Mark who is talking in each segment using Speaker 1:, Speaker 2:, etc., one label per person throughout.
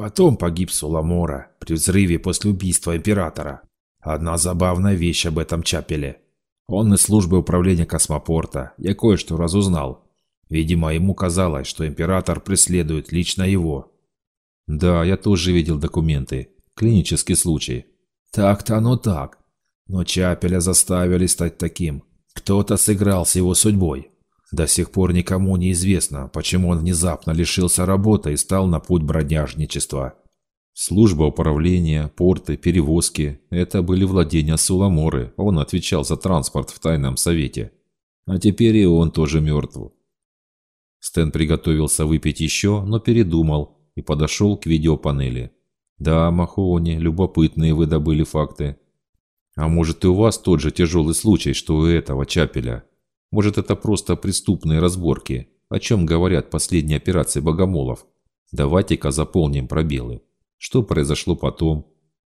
Speaker 1: Потом погиб Суламора при взрыве после убийства императора. Одна забавная вещь об этом Чапеле. Он из службы управления космопорта. Я кое-что разузнал. Видимо, ему казалось, что император преследует лично его.
Speaker 2: Да, я тоже видел документы. Клинический случай.
Speaker 1: Так-то оно так. Но Чапеля заставили стать таким. Кто-то сыграл с его судьбой. До сих пор никому не известно, почему он внезапно лишился работы и стал на путь бродяжничества.
Speaker 2: Служба управления, порты, перевозки – это были владения Суламоры, он отвечал за транспорт в тайном совете. А теперь и он тоже мертв. Стэн приготовился выпить еще, но передумал и подошел к видеопанели. Да, Махоуни, любопытные вы добыли факты. А может и у вас тот же тяжелый случай, что у этого Чапеля? Может это просто преступные разборки, о чем говорят последние операции богомолов? Давайте-ка заполним пробелы. Что произошло потом?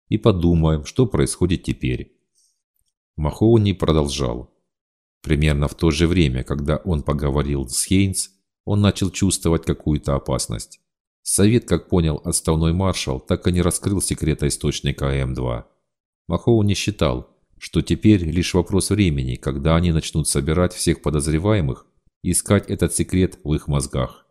Speaker 2: И подумаем, что происходит теперь. Махоуни продолжал. Примерно в то же время, когда он поговорил с Хейнс, он начал чувствовать какую-то опасность. Совет, как понял отставной маршал, так и не раскрыл секрета источника М2. Махоуни считал, что теперь лишь вопрос времени, когда они начнут собирать всех подозреваемых и искать этот секрет в их мозгах.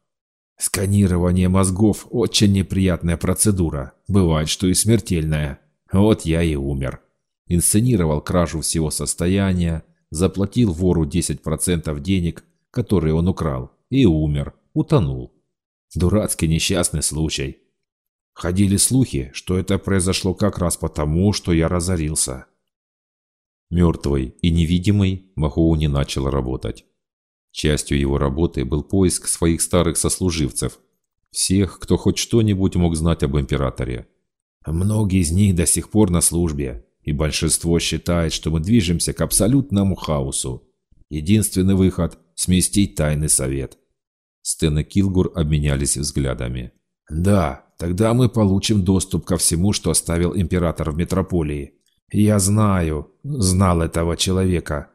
Speaker 1: Сканирование мозгов – очень неприятная процедура. Бывает, что и смертельная. Вот я и умер. Инсценировал кражу всего состояния, заплатил вору 10% денег, которые он украл, и умер, утонул. Дурацкий несчастный случай. Ходили слухи, что это произошло как раз потому, что я разорился.
Speaker 2: Мертвый и невидимый Махоуни начал работать. Частью его работы был поиск своих старых сослуживцев, всех, кто хоть что-нибудь мог знать об императоре.
Speaker 1: Многие из них до сих пор на службе, и большинство считает, что мы движемся к абсолютному хаосу. Единственный выход – сместить тайный совет.
Speaker 2: Стэн и Килгур обменялись взглядами.
Speaker 1: «Да, тогда мы получим доступ ко всему, что оставил император в метрополии. «Я знаю, знал этого человека.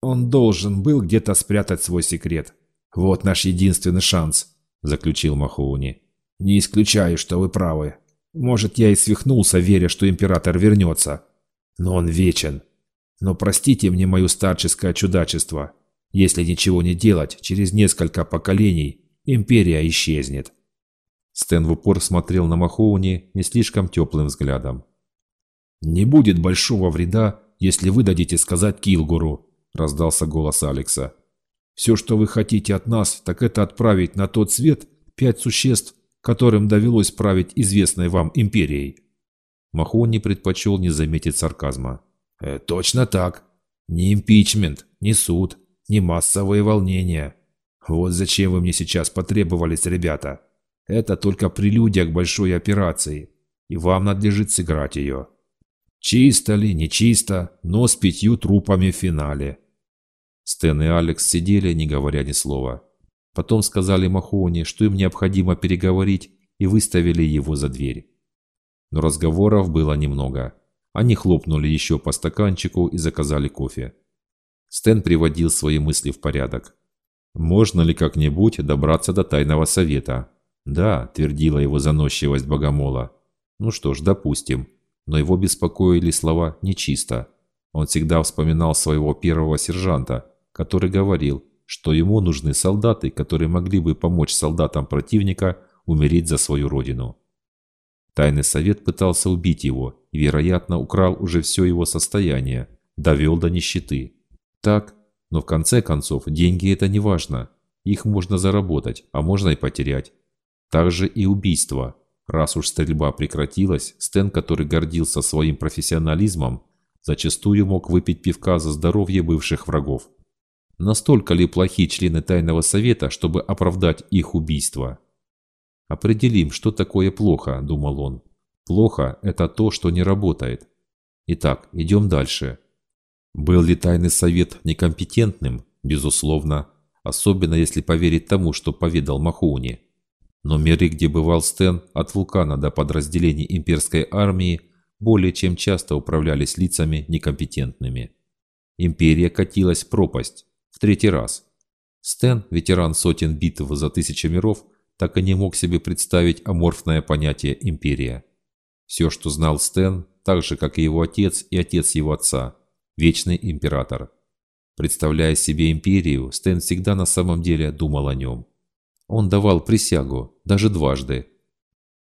Speaker 1: Он должен был где-то спрятать свой секрет. Вот наш единственный шанс», – заключил Махоуни. «Не исключаю, что вы правы. Может, я и свихнулся, веря, что император вернется. Но он вечен. Но простите мне мое старческое чудачество. Если ничего не делать, через несколько поколений империя исчезнет».
Speaker 2: Стэн в упор смотрел на Махоуни не слишком теплым взглядом.
Speaker 1: «Не будет большого вреда, если вы дадите сказать Килгуру», – раздался голос Алекса. «Все, что вы хотите от нас, так это отправить на тот свет пять существ, которым довелось править известной вам империей».
Speaker 2: Махони предпочел не заметить сарказма.
Speaker 1: «Э, «Точно так. Ни импичмент, ни суд, ни массовые волнения. Вот зачем вы мне сейчас потребовались, ребята. Это только прелюдия к большой операции, и вам надлежит сыграть ее». Чисто ли, не чисто, но с пятью трупами в финале.
Speaker 2: Стэн и Алекс сидели, не говоря ни слова. Потом сказали Махоуни, что им необходимо переговорить, и выставили его за дверь. Но разговоров было немного. Они хлопнули еще по стаканчику и заказали кофе. Стэн приводил свои мысли в порядок. Можно ли как-нибудь добраться до тайного совета? Да, твердила его заносчивость богомола. Ну что ж, допустим но его беспокоили слова «нечисто». Он всегда вспоминал своего первого сержанта, который говорил, что ему нужны солдаты, которые могли бы помочь солдатам противника умереть за свою родину. Тайный совет пытался убить его и, вероятно, украл уже все его состояние, довел до нищеты. Так, но в конце концов деньги это не важно. Их можно заработать, а можно и потерять. Также и убийство. Раз уж стрельба прекратилась, Стэн, который гордился своим профессионализмом, зачастую мог выпить пивка за здоровье бывших врагов. Настолько ли плохи члены Тайного Совета, чтобы оправдать их убийство? «Определим, что такое плохо», – думал он. «Плохо – это то, что не работает. Итак, идем дальше». Был ли Тайный Совет некомпетентным? Безусловно. Особенно если поверить тому, что поведал Махоуни. Но миры, где бывал Стэн, от вулкана до подразделений имперской армии, более чем часто управлялись лицами некомпетентными. Империя катилась в пропасть. В третий раз. Стэн, ветеран сотен битв за тысячи миров, так и не мог себе представить аморфное понятие «империя». Все, что знал Стэн, так же, как и его отец и отец его отца, вечный император. Представляя себе империю, Стэн всегда на самом деле думал о нем. Он давал присягу, даже дважды.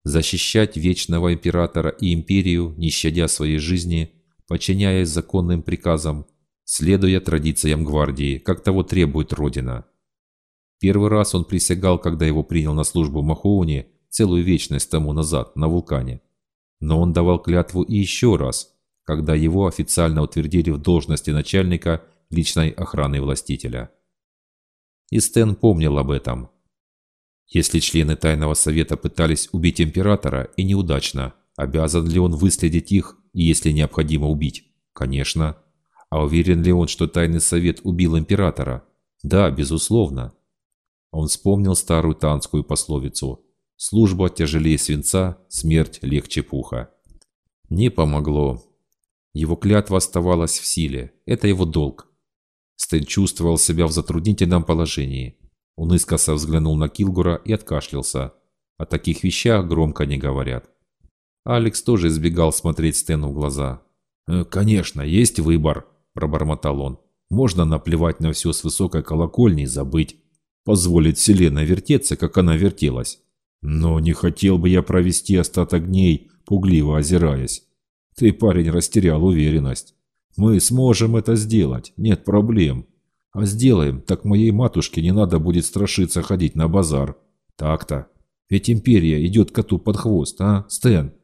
Speaker 2: Защищать вечного императора и империю, не щадя своей жизни, подчиняясь законным приказам, следуя традициям гвардии, как того требует Родина. Первый раз он присягал, когда его принял на службу Махоуни целую вечность тому назад, на вулкане. Но он давал клятву и еще раз, когда его официально утвердили в должности начальника личной охраны властителя. И Стэн помнил об этом. Если члены Тайного Совета пытались убить Императора и неудачно, обязан ли он выследить их если необходимо убить? Конечно. А уверен ли он, что Тайный Совет убил Императора? Да, безусловно. Он вспомнил старую танскую пословицу «Служба тяжелее свинца, смерть легче пуха». Не помогло. Его клятва оставалась в силе. Это его долг. Стэн чувствовал себя в затруднительном положении. Он искоса взглянул на Килгура и откашлялся. О таких вещах громко не говорят. Алекс тоже избегал смотреть Стэну в глаза. «Э, «Конечно, есть выбор», – пробормотал он. «Можно наплевать на все с высокой колокольни и забыть. Позволить вселенной вертеться, как она вертелась. Но не хотел бы я провести остаток дней, пугливо озираясь. Ты, парень, растерял уверенность. Мы сможем это сделать, нет проблем. А сделаем, так моей матушке не надо будет страшиться ходить на базар. Так-то. Ведь империя идет коту под хвост, а, Стэн?»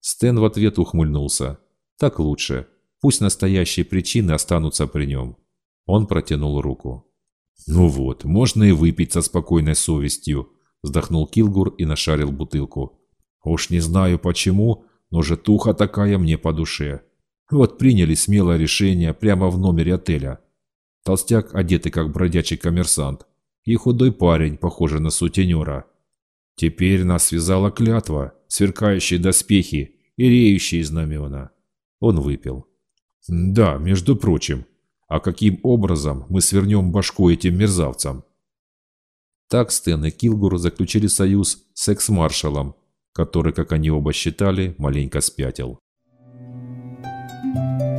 Speaker 2: Стэн в ответ ухмыльнулся. «Так лучше. Пусть настоящие причины останутся при нем». Он протянул руку. «Ну вот, можно и выпить со спокойной совестью», – вздохнул Килгур и нашарил бутылку. «Уж не знаю почему, но же туха такая мне по душе. Вот приняли смелое решение прямо в номере отеля. Толстяк, одетый как бродячий коммерсант, и худой парень, похожий на сутенера. Теперь нас связала клятва, сверкающие доспехи и реющие знамена. Он выпил. Да, между прочим, а каким образом мы свернем башку этим мерзавцам? Так Стэн и Килгур заключили союз с экс-маршалом, который, как они оба считали, маленько спятил. Thank you.